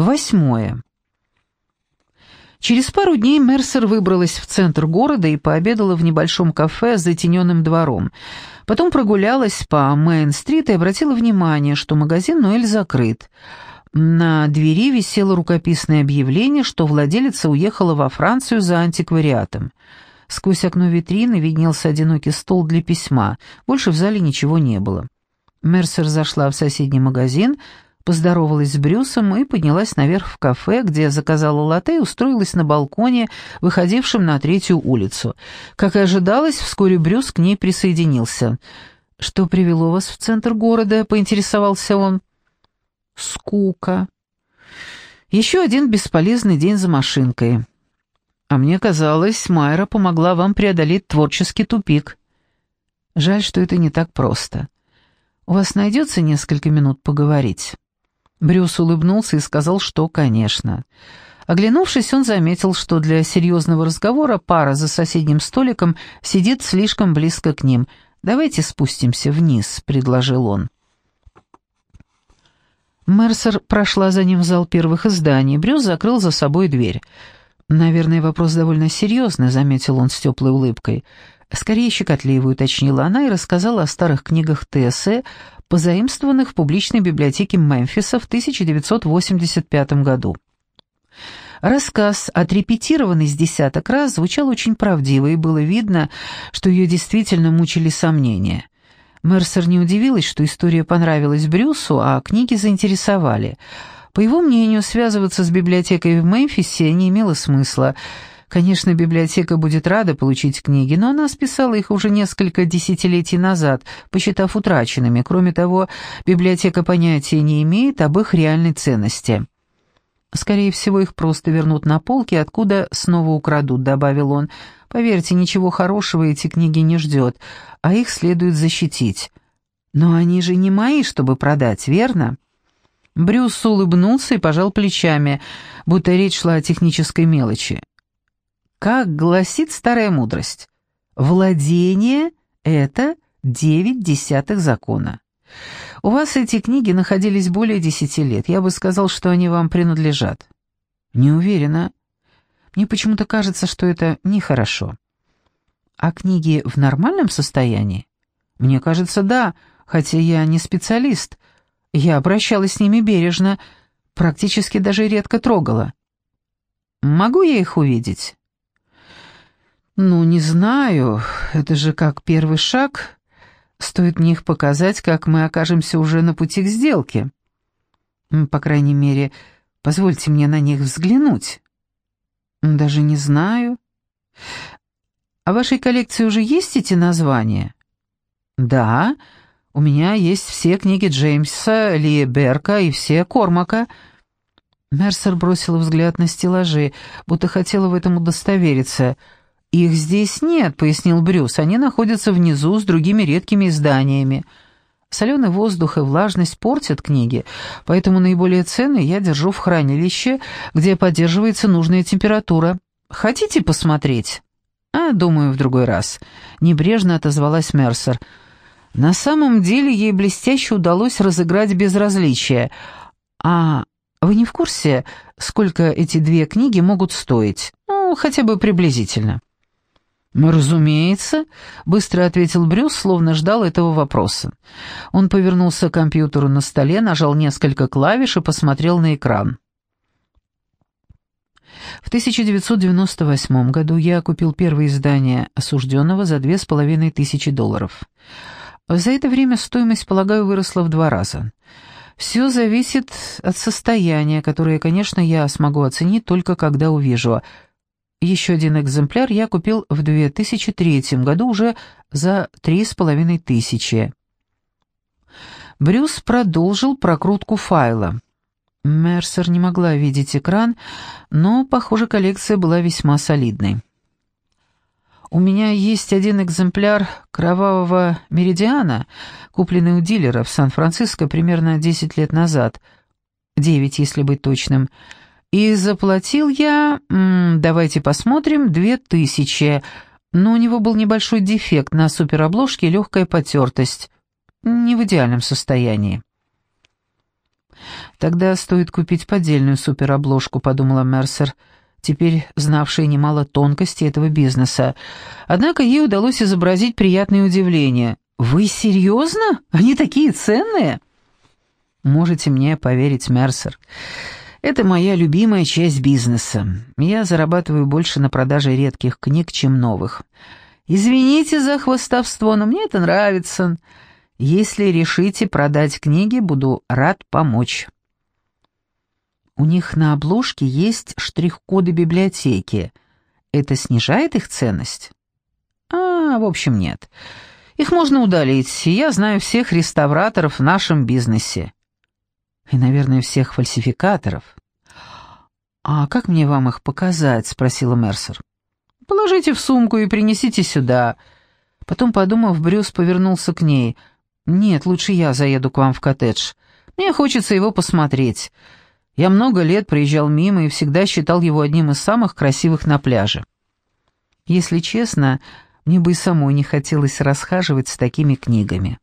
Восьмое. Через пару дней Мерсер выбралась в центр города и пообедала в небольшом кафе с затененным двором. Потом прогулялась по Мейн-стрит и обратила внимание, что магазин «Ноэль» закрыт. На двери висело рукописное объявление, что владелица уехала во Францию за антиквариатом. Сквозь окно витрины виднелся одинокий стол для письма. Больше в зале ничего не было. Мерсер зашла в соседний магазин, поздоровалась с Брюсом и поднялась наверх в кафе, где заказала латте и устроилась на балконе, выходившем на третью улицу. Как и ожидалось, вскоре Брюс к ней присоединился. «Что привело вас в центр города?» — поинтересовался он. «Скука. Еще один бесполезный день за машинкой. А мне казалось, Майра помогла вам преодолеть творческий тупик. Жаль, что это не так просто. У вас найдется несколько минут поговорить?» Брюс улыбнулся и сказал, что, конечно. Оглянувшись, он заметил, что для серьезного разговора пара за соседним столиком сидит слишком близко к ним. «Давайте спустимся вниз», — предложил он. Мерсер прошла за ним в зал первых изданий. Брюс закрыл за собой дверь. «Наверное, вопрос довольно серьезный», — заметил он с теплой улыбкой. «Скорее щекотливую», — уточнила она и рассказала о старых книгах Тессе, позаимствованных в публичной библиотеке Мемфиса в 1985 году. Рассказ, отрепетированный с десяток раз, звучал очень правдиво, и было видно, что ее действительно мучили сомнения. Мерсер не удивилась, что история понравилась Брюсу, а книги заинтересовали. По его мнению, связываться с библиотекой в Мемфисе не имело смысла – Конечно, библиотека будет рада получить книги, но она списала их уже несколько десятилетий назад, посчитав утраченными. Кроме того, библиотека понятия не имеет об их реальной ценности. «Скорее всего, их просто вернут на полки, откуда снова украдут», — добавил он. «Поверьте, ничего хорошего эти книги не ждет, а их следует защитить». «Но они же не мои, чтобы продать, верно?» Брюс улыбнулся и пожал плечами, будто речь шла о технической мелочи. Как гласит старая мудрость, владение — это девять десятых закона. У вас эти книги находились более десяти лет. Я бы сказал, что они вам принадлежат. Не уверена. Мне почему-то кажется, что это нехорошо. А книги в нормальном состоянии? Мне кажется, да, хотя я не специалист. Я обращалась с ними бережно, практически даже редко трогала. Могу я их увидеть? «Ну, не знаю. Это же как первый шаг. Стоит мне их показать, как мы окажемся уже на пути к сделке. По крайней мере, позвольте мне на них взглянуть». «Даже не знаю». «А в вашей коллекции уже есть эти названия?» «Да, у меня есть все книги Джеймса, Ли Берка и все Кормака». Мерсер бросила взгляд на стеллажи, будто хотела в этом удостовериться – «Их здесь нет», — пояснил Брюс. «Они находятся внизу с другими редкими изданиями. Соленый воздух и влажность портят книги, поэтому наиболее ценные я держу в хранилище, где поддерживается нужная температура. Хотите посмотреть?» «А, думаю, в другой раз», — небрежно отозвалась Мерсер. На самом деле ей блестяще удалось разыграть безразличие. «А вы не в курсе, сколько эти две книги могут стоить? Ну, хотя бы приблизительно». «Разумеется», — быстро ответил Брюс, словно ждал этого вопроса. Он повернулся к компьютеру на столе, нажал несколько клавиш и посмотрел на экран. В 1998 году я купил первое издание «Осужденного» за две с половиной тысячи долларов. За это время стоимость, полагаю, выросла в два раза. Все зависит от состояния, которое, конечно, я смогу оценить только когда увижу — еще один экземпляр я купил в 2003 году уже за три с половиной тысячи. Брюс продолжил прокрутку файла. Мерсер не могла видеть экран, но, похоже, коллекция была весьма солидной. «У меня есть один экземпляр кровавого меридиана, купленный у дилера в Сан-Франциско примерно 10 лет назад. Девять, если быть точным. И заплатил я, давайте посмотрим, две тысячи. Но у него был небольшой дефект на суперобложке легкая потертость. Не в идеальном состоянии. Тогда стоит купить поддельную суперобложку, подумала Мерсер, теперь знавшая немало тонкостей этого бизнеса. Однако ей удалось изобразить приятное удивление. «Вы серьезно? Они такие ценные?» «Можете мне поверить, Мерсер. Это моя любимая часть бизнеса. Я зарабатываю больше на продаже редких книг, чем новых. Извините за хвостовство, но мне это нравится. Если решите продать книги, буду рад помочь. У них на обложке есть штрих-коды библиотеки. Это снижает их ценность? А, в общем, нет. Их можно удалить. Я знаю всех реставраторов в нашем бизнесе. И, наверное, всех фальсификаторов. «А как мне вам их показать?» — спросила Мерсер. «Положите в сумку и принесите сюда». Потом, подумав, Брюс повернулся к ней. «Нет, лучше я заеду к вам в коттедж. Мне хочется его посмотреть. Я много лет приезжал мимо и всегда считал его одним из самых красивых на пляже. Если честно, мне бы и самой не хотелось расхаживать с такими книгами».